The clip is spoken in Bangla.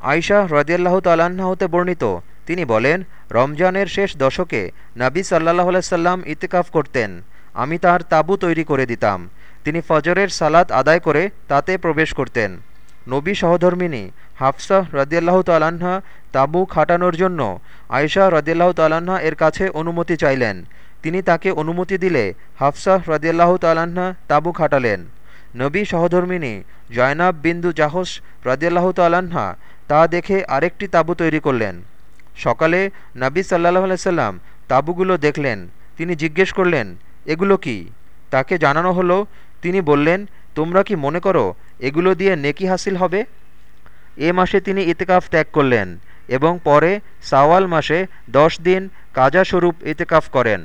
আয়শাহ রদিয়াল্লাহ হতে বর্ণিত। তিনি বলেন, রমজানের শেষ দশকে নাবী সাল্লাহ সাল্লাম ইতেকাফ করতেন। আমি তার তাবু তৈরি করে দিতাম। তিনি ফজরের সালাত আদায় করে তাতে প্রবেশ করতেন। নবী সহধর্মিনী হাফসাহ রদিয়াল্লাহ তাল্লাহা তাবু খাটানোর জন্য আয়শা রদিয়াল্লাহ তাল্লাহা এর কাছে অনুমতি চাইলেন। তিনি তাকে অনুমতি দিলে হাফসাহ রদিয়াল্লাহ তাল্লাহা তাবু খাটালেন। নবী সহধর্মিনী জয়নাব বিন্দু জাহস রদিয়াল্লাহ তাল্লাহা তা দেখে আরেকটি তাবু তৈরি করলেন। সকালে নবী সাল্লাহ আলাইসাল্লাম তাঁবুগুলো দেখলেন। তিনি জিজ্ঞেস করলেন, এগুলো কি? তাকে জানানো হলো, তিনি বললেন, তোমরা কি মনে করো এগুলো দিয়ে নেকি হাসিল হবে? এ মাসে তিনি ইতেকাফ ত্যাগ করলেন এবং পরে সাওয়াল মাসে দশ দিন কাজা স্বরূপ ইতেকাফ করেন।